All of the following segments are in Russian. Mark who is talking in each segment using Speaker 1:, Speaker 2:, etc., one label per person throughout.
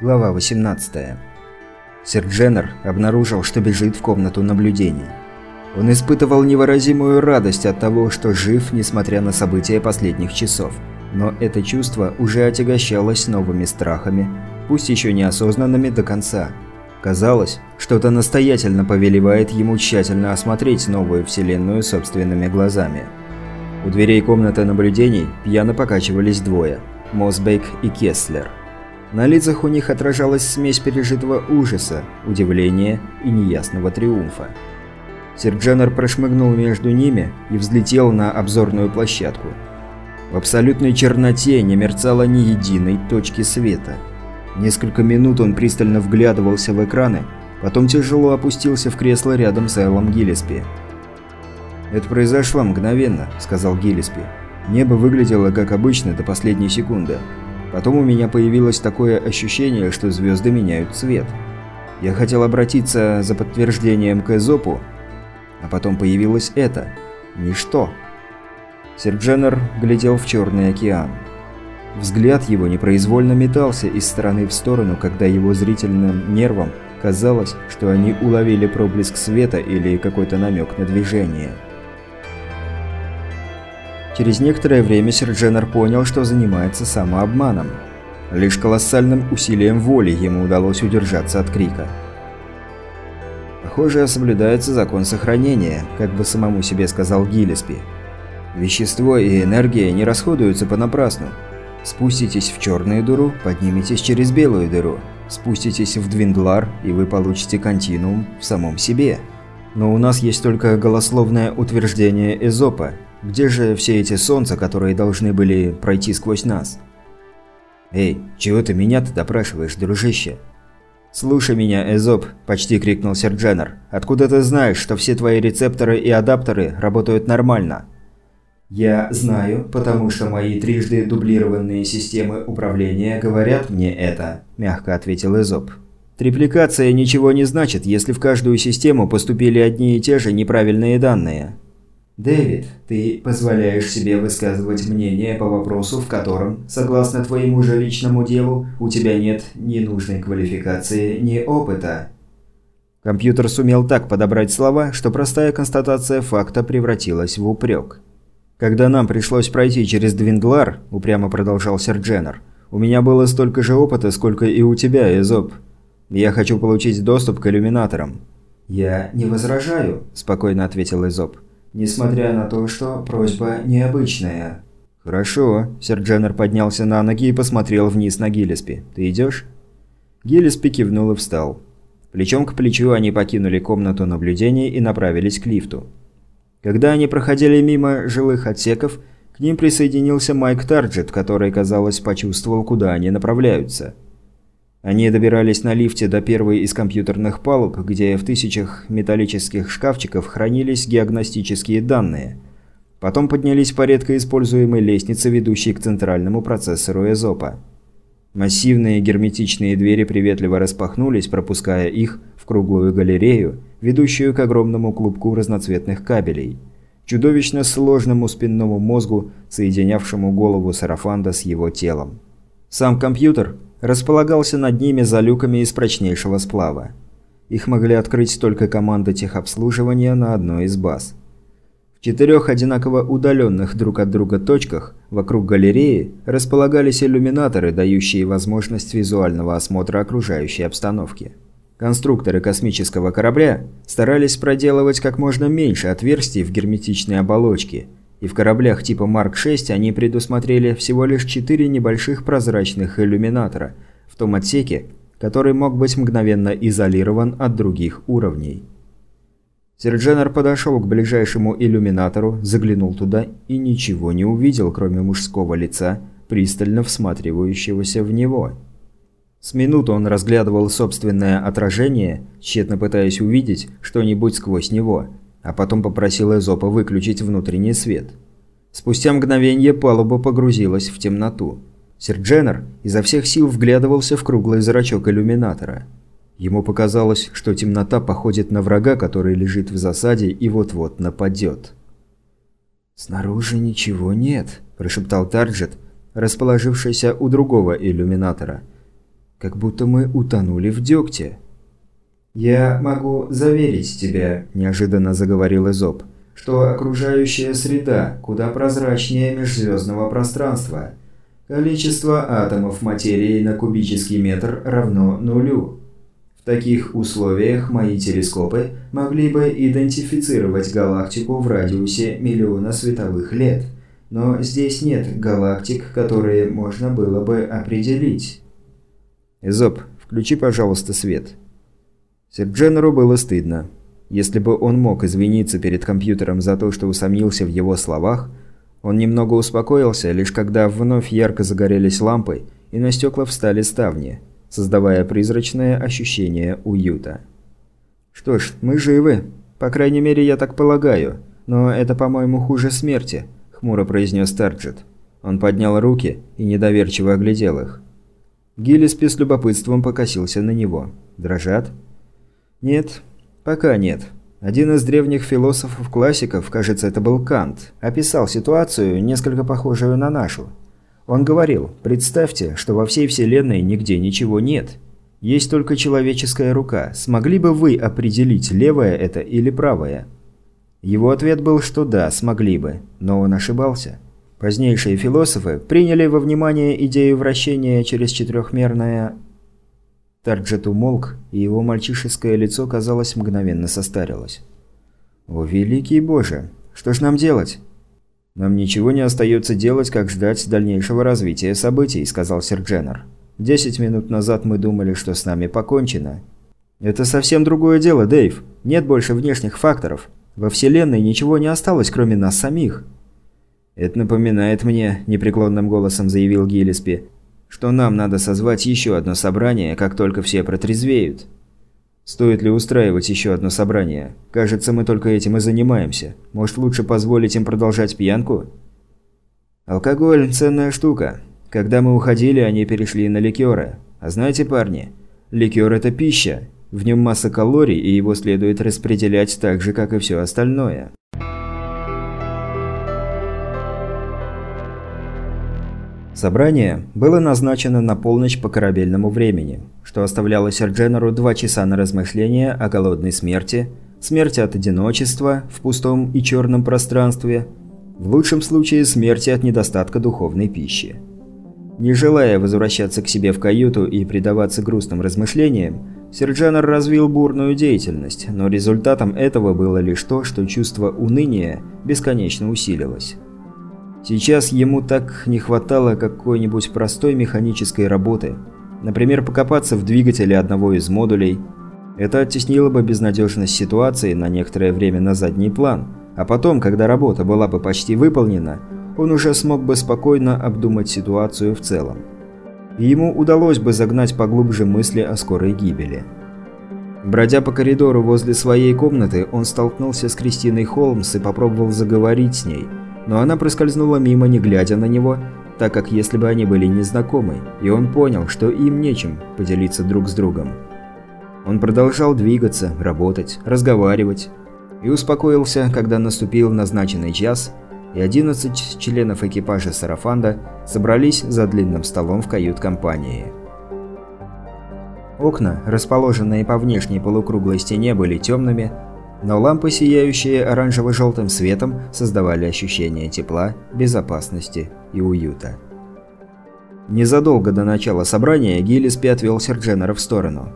Speaker 1: Глава 18. Сэр Дженнер обнаружил, что бежит в комнату наблюдений. Он испытывал невыразимую радость от того, что жив, несмотря на события последних часов. Но это чувство уже отягощалось новыми страхами, пусть еще неосознанными до конца. Казалось, что-то настоятельно повелевает ему тщательно осмотреть новую вселенную собственными глазами. У дверей комнаты наблюдений пьяно покачивались двое – Мосбейк и Кеслер. На лицах у них отражалась смесь пережитого ужаса, удивления и неясного триумфа. Серджанер прошмыгнул между ними и взлетел на обзорную площадку. В абсолютной черноте не мерцало ни единой точки света. Несколько минут он пристально вглядывался в экраны, потом тяжело опустился в кресло рядом с Эллом Гиллеспи. «Это произошло мгновенно», — сказал Гиллеспи. «Небо выглядело как обычно до последней секунды. Потом у меня появилось такое ощущение, что звезды меняют цвет. Я хотел обратиться за подтверждением к Эзопу, а потом появилось это. Ничто. Сердженер глядел в Черный океан. Взгляд его непроизвольно метался из стороны в сторону, когда его зрительным нервам казалось, что они уловили проблеск света или какой-то намек на движение. Через некоторое время Сердженер понял, что занимается самообманом. Лишь колоссальным усилием воли ему удалось удержаться от крика. Похоже, соблюдается закон сохранения, как бы самому себе сказал Гиллеспи. Вещество и энергия не расходуются понапрасну. Спуститесь в черную дыру, подниметесь через белую дыру. Спуститесь в Двиндлар, и вы получите континуум в самом себе. Но у нас есть только голословное утверждение Эзопа, где же все эти солнца, которые должны были пройти сквозь нас? «Эй, чего ты меня-то допрашиваешь, дружище?» «Слушай меня, Эзоп», – почти крикнул Сердженер. «Откуда ты знаешь, что все твои рецепторы и адаптеры работают нормально?» «Я знаю, потому что мои трижды дублированные системы управления говорят мне это», – мягко ответил Эзоп. «Трипликация ничего не значит, если в каждую систему поступили одни и те же неправильные данные. Дэвид, ты позволяешь себе высказывать мнение по вопросу, в котором, согласно твоему же личному делу, у тебя нет ни нужной квалификации, ни опыта. Компьютер сумел так подобрать слова, что простая констатация факта превратилась в упрек. Когда нам пришлось пройти через Двинглар, упрямо продолжал Сердженер, у меня было столько же опыта, сколько и у тебя, Эзоп. Я хочу получить доступ к иллюминаторам. Я не возражаю, спокойно ответил Эзоп несмотря на то, что просьба необычная. «Хорошо», – Сердженер поднялся на ноги и посмотрел вниз на Гиллеспи. «Ты идешь?» Гиллеспи кивнул и встал. Плечом к плечу они покинули комнату наблюдений и направились к лифту. Когда они проходили мимо жилых отсеков, к ним присоединился Майк Тарджет, который, казалось, почувствовал, куда они направляются – они добирались на лифте до первой из компьютерных палуб, где в тысячах металлических шкафчиков хранились диагностические данные. Потом поднялись по редко используемой лестнице, ведущей к центральному процессору Эзопа. Массивные герметичные двери приветливо распахнулись, пропуская их в круглую галерею, ведущую к огромному клубку разноцветных кабелей. Чудовищно сложному спинному мозгу, соединявшему голову Сарафанда с его телом. Сам компьютер располагался над ними за люками из прочнейшего сплава. Их могли открыть только команды техобслуживания на одной из баз. В четырех одинаково удаленных друг от друга точках вокруг галереи располагались иллюминаторы, дающие возможность визуального осмотра окружающей обстановки. Конструкторы космического корабля старались проделывать как можно меньше отверстий в герметичной оболочке – и в кораблях типа Марк-6 они предусмотрели всего лишь четыре небольших прозрачных иллюминатора в том отсеке, который мог быть мгновенно изолирован от других уровней. Сердженер подошел к ближайшему иллюминатору, заглянул туда и ничего не увидел, кроме мужского лица, пристально всматривающегося в него. С минуту он разглядывал собственное отражение, тщетно пытаясь увидеть что-нибудь сквозь него – а потом попросил Эзопа выключить внутренний свет. Спустя мгновение палуба погрузилась в темноту. Сердженер изо всех сил вглядывался в круглый зрачок иллюминатора. Ему показалось, что темнота походит на врага, который лежит в засаде и вот-вот нападет. «Снаружи ничего нет», – прошептал Тарджет, расположившийся у другого иллюминатора. Как будто мы утонули в дегте. «Я могу заверить тебя», – неожиданно заговорил Изоб, – «что окружающая среда куда прозрачнее межзвездного пространства. Количество атомов материи на кубический метр равно нулю. В таких условиях мои телескопы могли бы идентифицировать галактику в радиусе миллиона световых лет. Но здесь нет галактик, которые можно было бы определить».
Speaker 2: «Изоб, включи, пожалуйста, свет». Сердженеру было стыдно. Если бы он мог извиниться перед компьютером за то, что усомнился в его словах, он немного успокоился, лишь когда вновь ярко загорелись лампы и на стекла встали ставни, создавая призрачное ощущение уюта. «Что ж, мы живы. По крайней мере, я так полагаю. Но это, по-моему, хуже смерти», – хмуро произнес Тарджет. Он поднял руки и недоверчиво оглядел их. Гиллиспи с любопытством покосился на него. «Дрожат?» Нет, пока нет. Один из древних философов-классиков, кажется, это был Кант, описал ситуацию, несколько похожую на нашу. Он говорил, представьте, что во всей Вселенной нигде ничего нет. Есть только человеческая рука. Смогли бы вы определить, левое это или правое? Его ответ был, что да, смогли бы, но он ошибался. Позднейшие философы приняли во внимание идею вращения через четырехмерное Тарджет умолк, и его мальчишеское лицо, казалось, мгновенно состарилось. «О, великий боже! Что ж нам делать?» «Нам ничего не остается делать, как ждать дальнейшего развития событий», – сказал сэр Дженнер. «Десять минут назад мы думали, что с нами покончено». «Это совсем другое дело, Дэйв. Нет больше внешних факторов. Во Вселенной ничего не осталось, кроме нас самих». «Это напоминает мне», – непреклонным голосом заявил Гиллиспи, что нам надо созвать еще одно собрание, как только все протрезвеют. Стоит ли устраивать еще одно собрание? Кажется, мы только этим и занимаемся. Может, лучше позволить им продолжать пьянку? Алкоголь – ценная штука. Когда мы уходили, они перешли на ликеры. А знаете, парни, ликер – это пища. В нем масса калорий, и его следует распределять так же, как и все остальное. Собрание было назначено на полночь по корабельному времени, что оставляло Сердженеру два часа на размышления о голодной смерти, смерти от одиночества в пустом и черном пространстве, в лучшем случае смерти от недостатка духовной пищи. Не желая возвращаться к себе в каюту и предаваться грустным размышлениям, Серджанер развил бурную деятельность, но результатом этого было лишь то, что чувство уныния бесконечно усилилось. Сейчас ему так не хватало какой-нибудь простой механической работы. Например, покопаться в двигателе одного из модулей. Это оттеснило бы безнадежность ситуации на некоторое время на задний план. А потом, когда работа была бы почти выполнена, он уже смог бы спокойно обдумать ситуацию в целом. И ему удалось бы загнать поглубже мысли о скорой гибели. Бродя по коридору возле своей комнаты, он столкнулся с Кристиной Холмс и попробовал заговорить с ней – но она проскользнула мимо, не глядя на него, так как если бы они были незнакомы, и он понял, что им нечем поделиться друг с другом. Он продолжал двигаться, работать, разговаривать, и успокоился, когда наступил назначенный час, и 11 членов экипажа Сарафанда собрались за длинным столом в кают-компании. Окна, расположенные по внешней полукруглой стене, были темными, но лампы, сияющие оранжево-желтым светом, создавали ощущение тепла, безопасности и уюта. Незадолго до начала собрания Гиллиспи отвел Сердженера в сторону.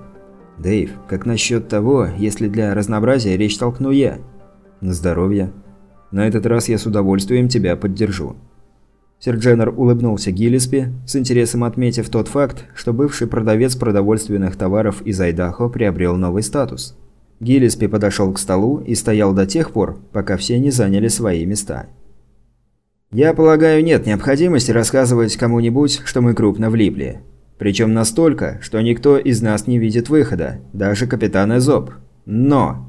Speaker 2: «Дэйв, как насчет того, если для разнообразия речь толкну я?» «На здоровье. На этот раз я с удовольствием тебя поддержу». Сердженер улыбнулся Гиллиспи, с интересом отметив тот факт, что бывший продавец продовольственных товаров из Айдахо приобрел новый статус – Гиллиспи подошел к столу и стоял до тех пор, пока все не заняли свои места. «Я полагаю, нет необходимости рассказывать кому-нибудь, что мы крупно влипли. Причем настолько, что никто из нас не видит выхода, даже капитан Эзоп. Но!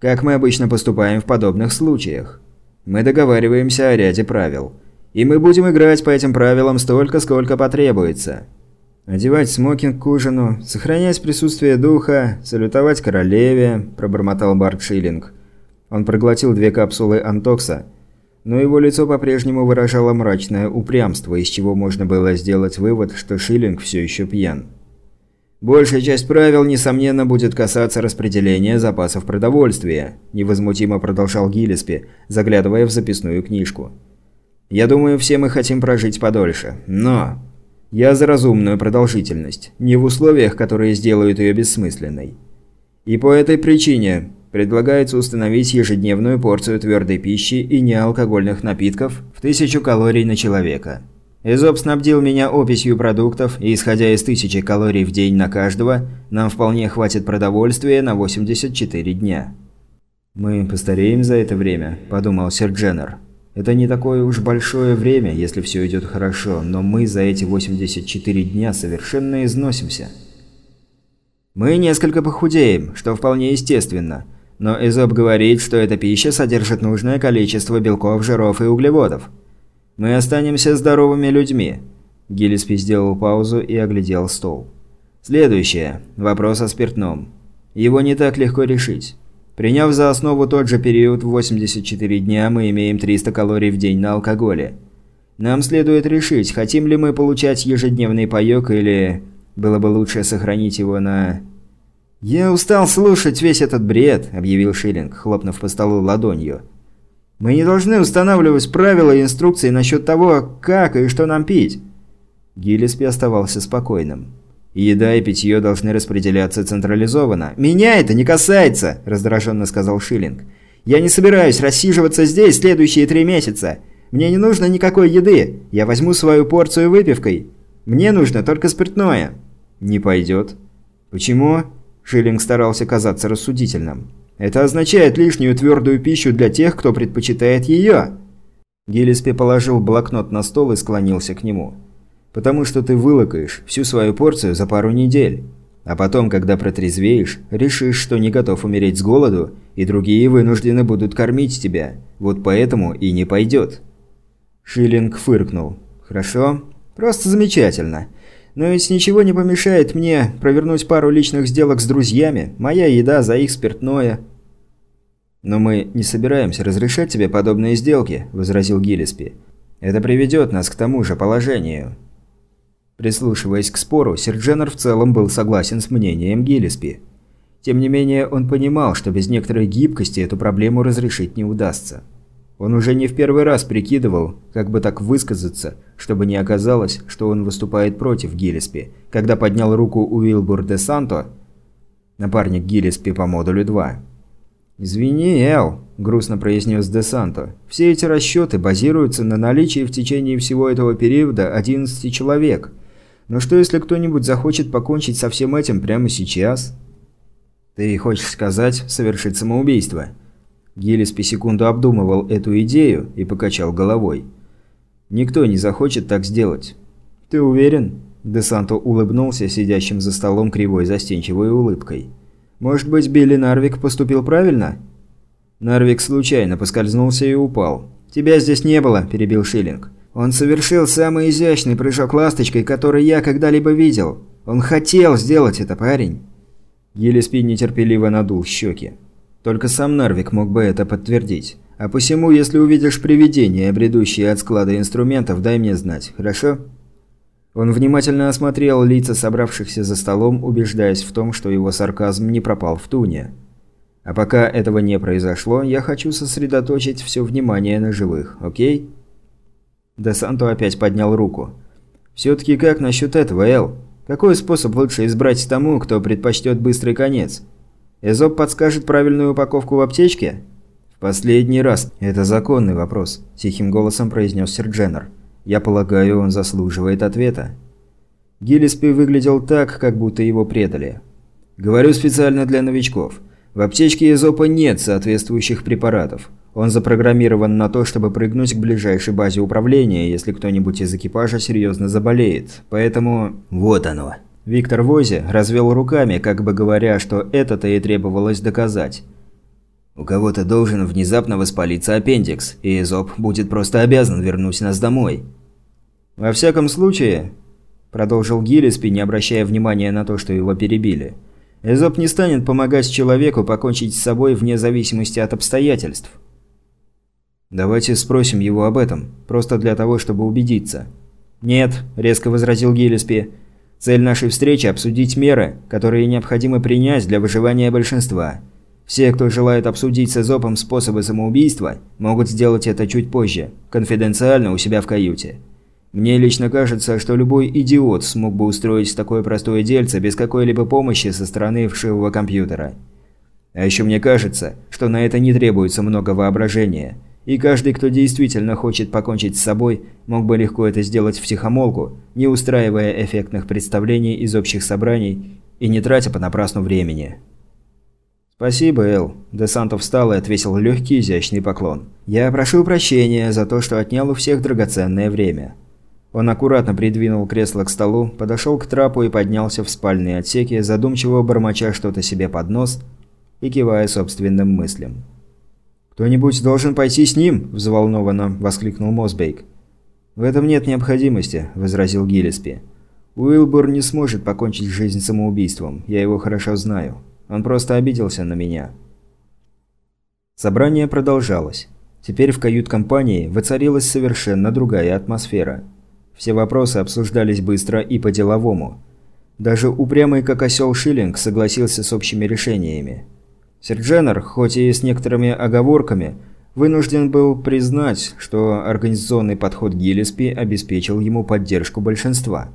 Speaker 2: Как мы обычно поступаем в подобных случаях? Мы договариваемся о ряде правил. И мы будем играть по этим правилам столько, сколько потребуется. «Одевать смокинг к ужину, сохранять присутствие духа, салютовать королеве», – пробормотал Барт Шиллинг. Он проглотил две капсулы антокса, но его лицо по-прежнему выражало мрачное упрямство, из чего можно было сделать вывод, что Шиллинг все еще пьян.
Speaker 1: Большая часть правил, несомненно, будет касаться распределения запасов продовольствия», – невозмутимо продолжал Гиллеспи, заглядывая в записную книжку. «Я думаю, все мы хотим прожить подольше. Но я за разумную продолжительность, не в условиях, которые сделают ее бессмысленной. И по этой причине предлагается установить ежедневную порцию твердой пищи и неалкогольных напитков в тысячу калорий на человека». Эзоп снабдил меня описью продуктов, и исходя из тысячи калорий в день на каждого, нам вполне хватит продовольствия на 84 дня.
Speaker 2: «Мы постареем за это время», – подумал Сэр Дженнер. «Это не такое уж большое время, если все идет хорошо, но мы за эти 84 дня совершенно износимся».
Speaker 1: «Мы несколько похудеем, что вполне естественно, но Эзоп говорит, что эта пища содержит нужное количество белков, жиров и углеводов». Мы останемся здоровыми людьми». Гиллиспи сделал паузу и оглядел стол. Следующее. Вопрос о спиртном. Его не так легко решить. Приняв за основу тот же период в 84 дня, мы имеем 300 калорий в день на алкоголе. Нам следует решить, хотим ли мы получать ежедневный паёк или было бы лучше сохранить его на... «Я устал слушать весь этот бред», – объявил Шиллинг, хлопнув по столу ладонью. Мы не должны устанавливать правила и инструкции насчет того, как и что нам пить».
Speaker 2: Гиллеспи оставался спокойным. «Еда и питье должны распределяться централизованно».
Speaker 1: «Меня это не касается», – раздраженно сказал Шиллинг. «Я не собираюсь рассиживаться здесь следующие три месяца. Мне не нужно никакой еды. Я возьму свою порцию выпивкой. Мне нужно только спиртное».
Speaker 2: «Не пойдет».
Speaker 1: «Почему?» – Шиллинг старался казаться рассудительным. Это означает лишнюю твердую пищу для тех, кто предпочитает ее.
Speaker 2: Гиллеспи положил блокнот на стол и склонился к нему. «Потому что ты вылакаешь всю свою порцию за пару недель. А потом, когда протрезвеешь, решишь, что не готов умереть с голоду, и другие вынуждены будут кормить тебя. Вот поэтому и не пойдет».
Speaker 1: Шиллинг фыркнул. «Хорошо. Просто замечательно. Но ведь ничего не помешает мне провернуть пару личных сделок с друзьями, моя еда за их спиртное».
Speaker 2: «Но мы не собираемся разрешать тебе подобные сделки», – возразил Гиллеспи. «Это приведет нас к тому же положению». Прислушиваясь к спору, Сердженер в целом был согласен с мнением Гиллеспи. Тем не менее, он понимал, что без некоторой гибкости эту проблему разрешить не удастся. Он уже не в первый раз прикидывал, как бы так высказаться, чтобы не оказалось, что он выступает против Гиллеспи, когда поднял руку Уилбур де Санто, напарник Гиллеспи по модулю 2. «Извини, Эл», – грустно произнес де Санто, – «все эти расчеты базируются на наличии в течение всего этого периода 11 человек. Но что если кто-нибудь захочет покончить со всем этим прямо сейчас?» «Ты хочешь сказать, совершить самоубийство?» Гиллиспи секунду обдумывал эту идею и покачал головой. «Никто не захочет так сделать». «Ты уверен?» Десанто улыбнулся сидящим за столом кривой застенчивой улыбкой. «Может быть, Билли Нарвик поступил правильно?» Нарвик случайно поскользнулся и упал. «Тебя здесь не было», – перебил Шиллинг. «Он совершил самый изящный прыжок ласточкой, который я когда-либо видел. Он хотел сделать это, парень». Гиллиспи нетерпеливо надул щеки. Только сам Нарвик мог бы это подтвердить. А посему, если увидишь привидение, бредущее от склада инструментов, дай мне знать, хорошо?» Он внимательно осмотрел лица собравшихся за столом, убеждаясь в том, что его сарказм не пропал в туне. «А пока этого не произошло, я хочу сосредоточить все внимание на живых, окей?» Де Санто опять поднял руку. «Все-таки как насчет этого, Эл? Какой способ лучше избрать тому, кто предпочтет быстрый конец?» Эзоп подскажет правильную упаковку в аптечке? В последний раз. Это законный вопрос, тихим голосом произнес Сэр Дженнер. Я полагаю, он заслуживает ответа. Гиллиспи выглядел так, как будто его предали. Говорю специально для новичков. В аптечке Эзопа нет соответствующих препаратов. Он запрограммирован на то, чтобы прыгнуть к ближайшей базе управления, если кто-нибудь из экипажа серьезно заболеет. Поэтому... Вот оно. Виктор Вози развел руками, как бы говоря, что это-то и требовалось доказать. У кого-то должен внезапно воспалиться аппендикс, и Эзоп будет просто обязан вернуть нас домой. «Во всяком случае», – продолжил Гиллеспи, не обращая внимания на то, что его перебили, – «Эзоп не станет помогать человеку покончить с собой вне зависимости от обстоятельств». «Давайте спросим его об этом, просто для того, чтобы убедиться». «Нет», – резко возразил Гиллеспи, –
Speaker 1: Цель нашей встречи – обсудить меры, которые необходимо принять для выживания большинства. Все, кто желает обсудить с Эзопом способы самоубийства, могут сделать это чуть позже, конфиденциально у себя в каюте. Мне лично кажется, что любой идиот смог бы устроить такое простое дельце без какой-либо помощи со стороны вшивого компьютера. А еще мне кажется, что на это не требуется много воображения. И каждый, кто действительно хочет покончить с собой, мог бы легко это сделать втихомолку, не устраивая эффектных представлений из общих собраний и не тратя понапрасну времени. «Спасибо, Эл». Десантов встал и отвесил легкий изящный поклон. «Я прошу прощения за то, что отнял у всех драгоценное время». Он аккуратно придвинул кресло к столу, подошел к трапу и поднялся в спальные отсеки, задумчиво бормоча что-то себе под нос и кивая собственным мыслям. «Кто-нибудь должен пойти с ним?» – взволнованно воскликнул Мосбейк. «В этом нет необходимости», – возразил Гиллеспи. «Уилбур не сможет покончить жизнь самоубийством, я его хорошо знаю. Он просто обиделся на меня». Собрание продолжалось. Теперь в кают-компании воцарилась совершенно другая атмосфера – все вопросы обсуждались быстро и по-деловому. Даже упрямый как осел Шиллинг согласился с общими решениями. Сердженер, хоть и с некоторыми оговорками, вынужден был признать, что организационный подход Гиллеспи обеспечил ему поддержку большинства.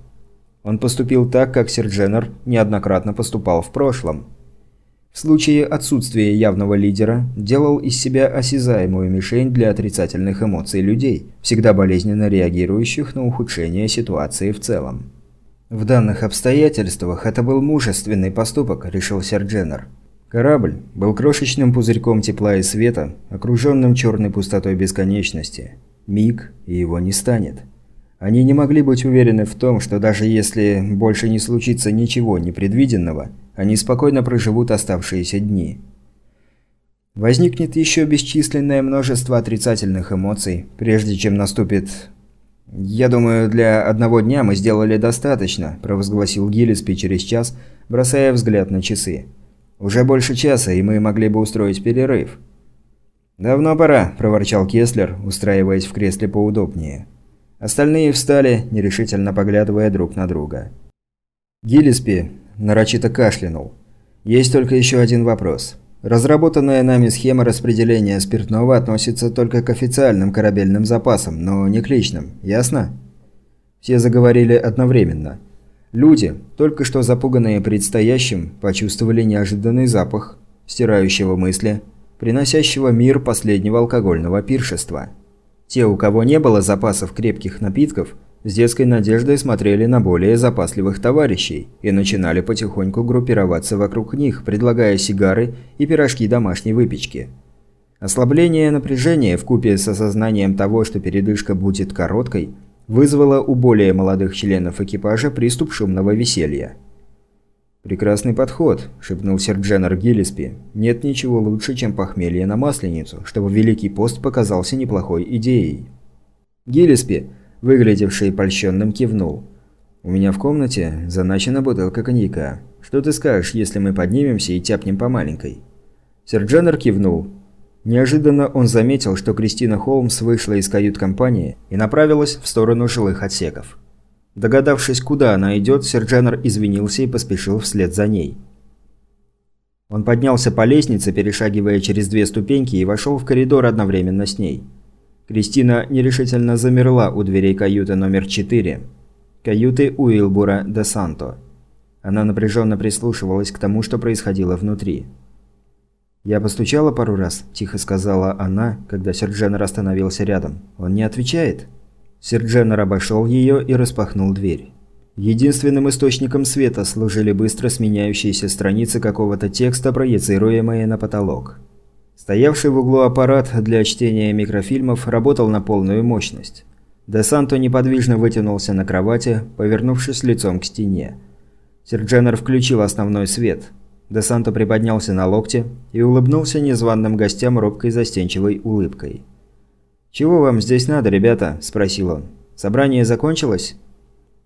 Speaker 1: Он поступил так, как Сердженер неоднократно поступал в прошлом – в случае отсутствия явного лидера делал из себя осязаемую мишень для отрицательных эмоций людей, всегда болезненно реагирующих на ухудшение ситуации в целом. В данных обстоятельствах это был мужественный поступок, решил Сердженер. Корабль был крошечным пузырьком тепла и света, окруженным черной пустотой бесконечности. Миг, и его не станет. Они не могли быть уверены в том, что даже если больше не случится ничего непредвиденного – они спокойно проживут оставшиеся дни. Возникнет еще бесчисленное множество отрицательных эмоций, прежде чем наступит... «Я думаю, для одного дня мы сделали достаточно», – провозгласил Гиллеспи через час, бросая взгляд на часы. «Уже больше часа, и мы могли бы устроить перерыв». «Давно пора», – проворчал Кеслер, устраиваясь в кресле поудобнее. Остальные встали, нерешительно поглядывая друг на друга. Гиллеспи нарочито кашлянул. «Есть только еще один вопрос. Разработанная нами схема распределения спиртного относится только к официальным корабельным запасам, но не к личным. Ясно?» Все заговорили одновременно. Люди, только что запуганные предстоящим, почувствовали неожиданный запах, стирающего мысли, приносящего мир последнего алкогольного пиршества. Те, у кого не было запасов крепких напитков, с детской надеждой смотрели на более запасливых товарищей и начинали потихоньку группироваться вокруг них, предлагая сигары и пирожки домашней выпечки. Ослабление напряжения в купе с осознанием того, что передышка будет короткой, вызвало у более молодых членов экипажа приступ шумного веселья. «Прекрасный подход», – шепнул Сердженер Гиллеспи. «Нет ничего лучше, чем похмелье на Масленицу, чтобы Великий пост показался неплохой идеей». Гиллеспи – выглядевший польщенным, кивнул. «У меня в комнате заначена бутылка коньяка. Что ты скажешь, если мы поднимемся и тяпнем по маленькой?» Серджанер кивнул. Неожиданно он заметил, что Кристина Холмс вышла из кают-компании и направилась в сторону жилых отсеков. Догадавшись, куда она идет, Серджанер извинился и поспешил вслед за ней. Он поднялся по лестнице, перешагивая через две ступеньки, и вошел в коридор одновременно с ней. Кристина нерешительно замерла у дверей каюты номер 4. Каюты Уилбура де Санто. Она напряженно прислушивалась к тому, что происходило внутри. «Я постучала пару раз», – тихо сказала она, когда Сердженер остановился рядом. «Он не отвечает?» Сердженер обошел ее и распахнул дверь. Единственным источником света служили быстро сменяющиеся страницы какого-то текста, проецируемые на потолок. Стоявший в углу аппарат для чтения микрофильмов работал на полную мощность. Де Санто неподвижно вытянулся на кровати, повернувшись лицом к стене. Сердженер включил основной свет. Де Санто приподнялся на локте и улыбнулся незваным гостям робкой застенчивой улыбкой. «Чего вам здесь надо, ребята?» – спросил он. «Собрание закончилось?»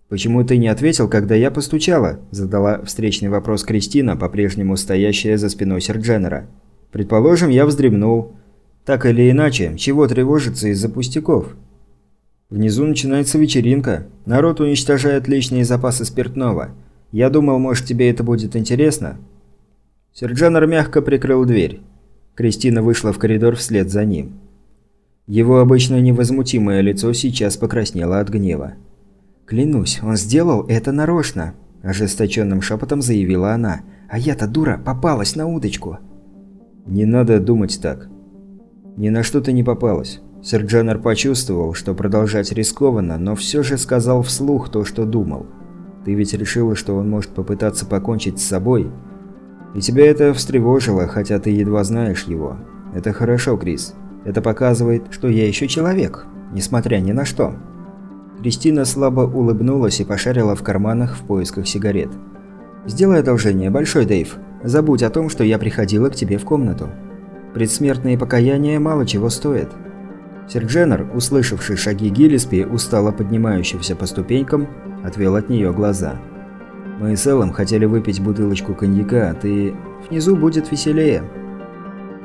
Speaker 1: «Почему ты не ответил, когда я постучала?» – задала встречный вопрос Кристина, по-прежнему стоящая за спиной Сердженера. Предположим, я вздремнул. Так или иначе, чего тревожиться из-за пустяков?
Speaker 2: Внизу начинается вечеринка. Народ уничтожает личные запасы спиртного. Я думал, может, тебе это будет интересно?» Серджанер мягко прикрыл дверь. Кристина вышла в коридор вслед за ним. Его обычно невозмутимое лицо сейчас покраснело от гнева. «Клянусь, он сделал это нарочно», – ожесточенным шепотом заявила она. «А я-то, дура, попалась на удочку».
Speaker 1: «Не надо думать так. Ни на что ты не попалась». Серджанер почувствовал, что продолжать рискованно, но все же сказал вслух то, что думал. «Ты ведь решила, что он может попытаться покончить с собой?» И тебя это встревожило, хотя ты едва знаешь его. Это хорошо, Крис. Это показывает, что я еще человек, несмотря ни на что. Кристина слабо улыбнулась и пошарила в карманах в поисках сигарет. «Сделай одолжение, Большой Дэйв. Забудь о том, что я приходила к тебе в комнату. Предсмертные покаяния мало чего стоят». Сердженер, услышавший шаги Гиллиспи, устало поднимающегося по ступенькам, отвел от нее глаза. Мы с Эллом хотели выпить бутылочку коньяка, а ты... Внизу будет веселее».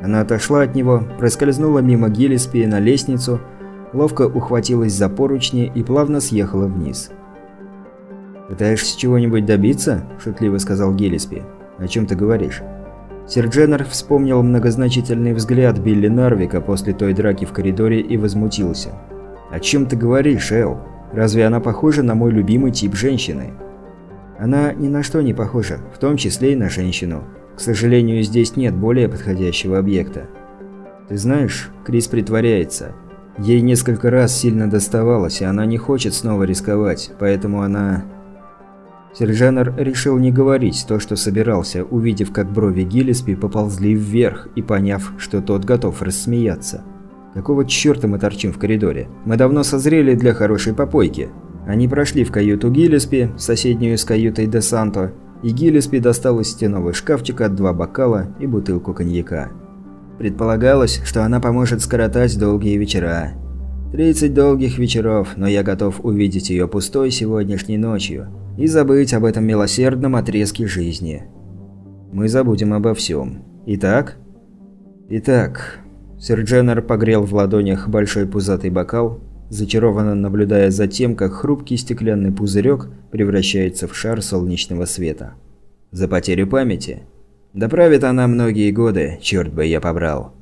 Speaker 1: Она отошла от него, проскользнула мимо Гиллиспи на лестницу, ловко ухватилась за поручни и плавно съехала вниз. «Пытаешься чего-нибудь добиться?» – шутливо сказал Гиллиспи. «О чем ты говоришь?» Сир Дженнер вспомнил многозначительный взгляд Билли Нарвика после той драки в коридоре и возмутился. «О чем ты говоришь, Эл? Разве она похожа на мой любимый тип женщины?» Она ни на что не похожа, в том числе и на женщину. К сожалению, здесь нет более подходящего объекта. Ты знаешь, Крис притворяется. Ей несколько раз сильно доставалось, и она не хочет снова рисковать, поэтому она... Сержанер решил не говорить то, что собирался, увидев, как брови Гиллиспи поползли вверх и поняв, что тот готов рассмеяться. Какого черта мы торчим в коридоре? Мы давно созрели для хорошей попойки. Они прошли в каюту Гиллеспи, соседнюю с каютой Де Санто, и Гиллеспи достал из стенового шкафчика два бокала и бутылку коньяка. Предполагалось, что она поможет скоротать долгие вечера. 30 долгих вечеров, но я готов увидеть ее пустой сегодняшней ночью и забыть об этом милосердном отрезке жизни. Мы забудем обо всем. Итак? Итак, Сэр Дженнер погрел в ладонях большой пузатый бокал зачарованно наблюдая за тем, как хрупкий стеклянный пузырек превращается в шар солнечного света. За потерю памяти? Доправит она многие годы, черт бы я побрал.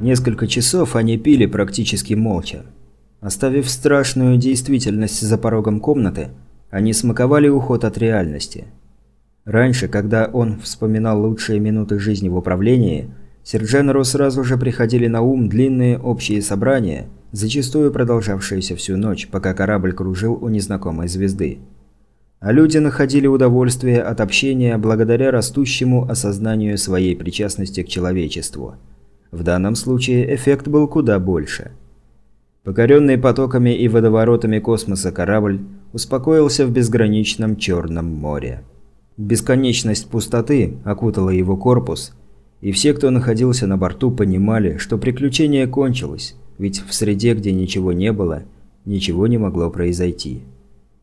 Speaker 1: Несколько часов они пили практически молча. Оставив страшную действительность за порогом комнаты, они смаковали уход от реальности. Раньше, когда он вспоминал лучшие минуты жизни в управлении – Сердженеру сразу же приходили на ум длинные общие собрания, зачастую продолжавшиеся всю ночь, пока корабль кружил у незнакомой звезды. А люди находили удовольствие от общения благодаря растущему осознанию своей причастности к человечеству. В данном случае эффект был куда больше. Покоренный потоками и водоворотами космоса корабль успокоился в безграничном Черном море. Бесконечность пустоты окутала его корпус – и все, кто находился на борту, понимали, что приключение кончилось, ведь в среде, где ничего не было, ничего не могло произойти.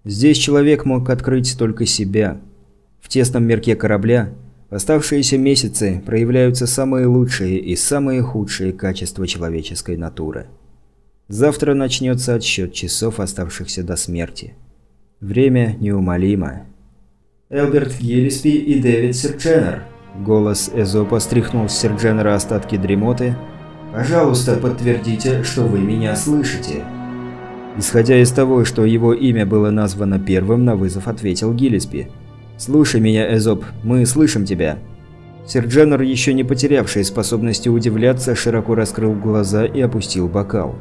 Speaker 1: Здесь человек мог открыть только себя. В тесном мирке корабля оставшиеся месяцы проявляются самые лучшие и самые худшие качества человеческой натуры. Завтра начнется отсчет часов, оставшихся до смерти. Время неумолимо. Элберт Гиллиспи и Дэвид Серченнер – Голос Эзопа стряхнул с Сердженера остатки дремоты. «Пожалуйста, подтвердите, что вы меня слышите». Исходя из того, что его имя было названо первым, на вызов ответил Гиллиспи. «Слушай меня, Эзоп, мы слышим тебя». Сердженер, еще не потерявший способности удивляться, широко раскрыл глаза и опустил бокал.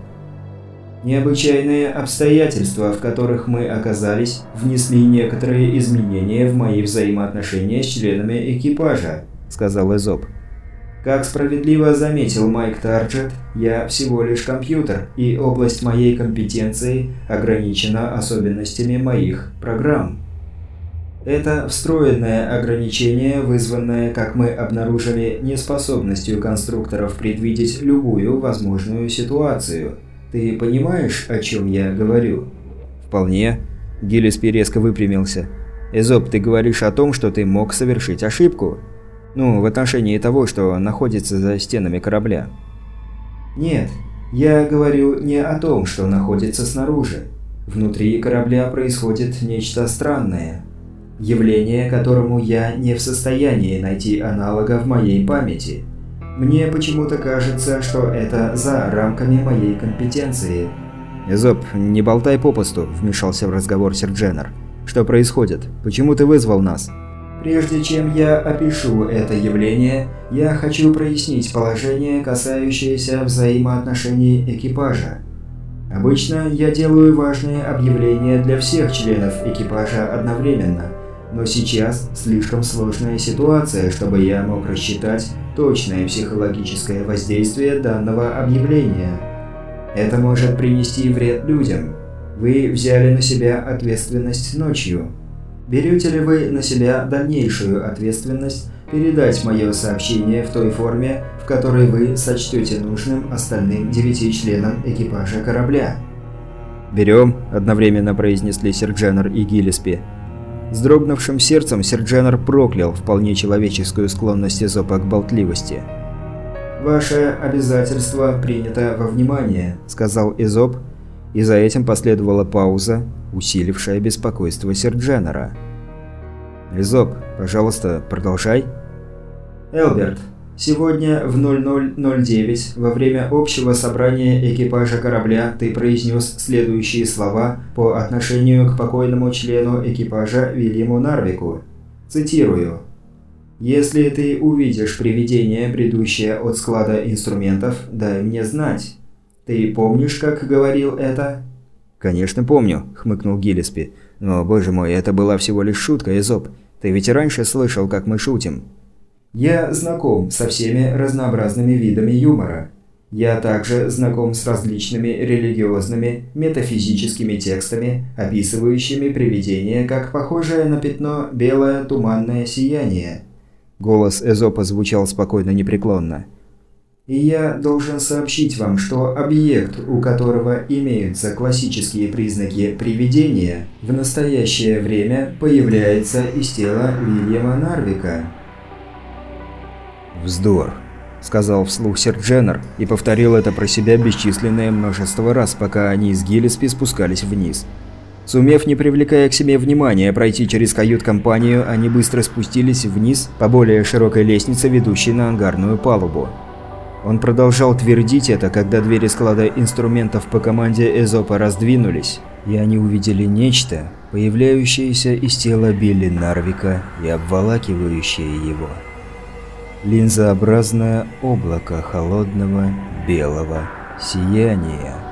Speaker 1: Необычайные обстоятельства, в которых мы оказались, внесли некоторые изменения в мои взаимоотношения с членами экипажа, сказал Эзоп. Как справедливо заметил Майк Тарджет, я всего лишь компьютер, и область моей компетенции ограничена особенностями моих программ. Это встроенное ограничение, вызванное, как мы обнаружили, неспособностью конструкторов предвидеть любую возможную ситуацию – ты понимаешь, о чем я говорю?» «Вполне». Гиллиспи резко выпрямился. «Эзоп, ты говоришь о том, что ты мог совершить ошибку?» «Ну, в отношении того, что находится за стенами корабля». Нет, я говорю не о том, что находится снаружи. Внутри корабля происходит нечто странное. Явление, которому я не в состоянии найти аналога в моей памяти. Мне почему-то кажется, что это за рамками моей компетенции.
Speaker 2: «Эзоп, не болтай попусту», – вмешался в разговор Сир Дженнер. «Что происходит? Почему ты вызвал нас?»
Speaker 1: Прежде чем я опишу это явление, я хочу прояснить положение, касающееся взаимоотношений экипажа. Обычно я делаю важные объявления для всех членов экипажа одновременно, но сейчас слишком сложная ситуация, чтобы я мог рассчитать точное психологическое воздействие данного объявления. Это может принести вред людям. Вы взяли на себя ответственность ночью. Берете ли вы на себя дальнейшую ответственность передать мое сообщение в той форме, в которой вы сочтете нужным остальным девяти членам экипажа корабля?
Speaker 2: «Берем», – одновременно произнесли Сердженер и Гиллеспи. С дрогнувшим сердцем Сердженер проклял вполне человеческую склонность Эзопа к болтливости.
Speaker 1: «Ваше обязательство принято во внимание», – сказал Эзоп, и за этим последовала пауза, усилившая беспокойство Сердженера.
Speaker 2: «Эзоп, пожалуйста, продолжай».
Speaker 1: «Элберт, сегодня в 0009 во время общего собрания экипажа корабля ты произнес следующие слова по отношению к покойному члену экипажа Вильяму Нарвику. Цитирую. «Если ты увидишь привидение, бредущее от склада инструментов, дай мне знать». «Ты помнишь, как говорил это?»
Speaker 2: «Конечно помню», – хмыкнул Гиллеспи. «Но, боже мой, это была всего лишь шутка, Эзоп. Ты ведь и раньше слышал, как мы шутим».
Speaker 1: «Я знаком со всеми разнообразными видами юмора. Я также знаком с различными религиозными, метафизическими текстами, описывающими привидение как похожее на пятно белое туманное сияние».
Speaker 2: Голос Эзопа звучал спокойно непреклонно.
Speaker 1: И я должен сообщить вам, что объект, у которого имеются классические признаки привидения, в настоящее время появляется из тела Вильяма Нарвика.
Speaker 2: «Вздор», – сказал вслух сэр Дженнер и повторил это про себя бесчисленное множество раз, пока они с Гиллеспи спускались вниз. Сумев, не привлекая к себе внимания, пройти через кают-компанию, они быстро спустились вниз по более широкой лестнице, ведущей на ангарную палубу. Он продолжал твердить это, когда двери склада инструментов по команде Эзопа раздвинулись, и они увидели нечто, появляющееся из тела Билли Нарвика и обволакивающее его. Линзообразное облако холодного белого сияния.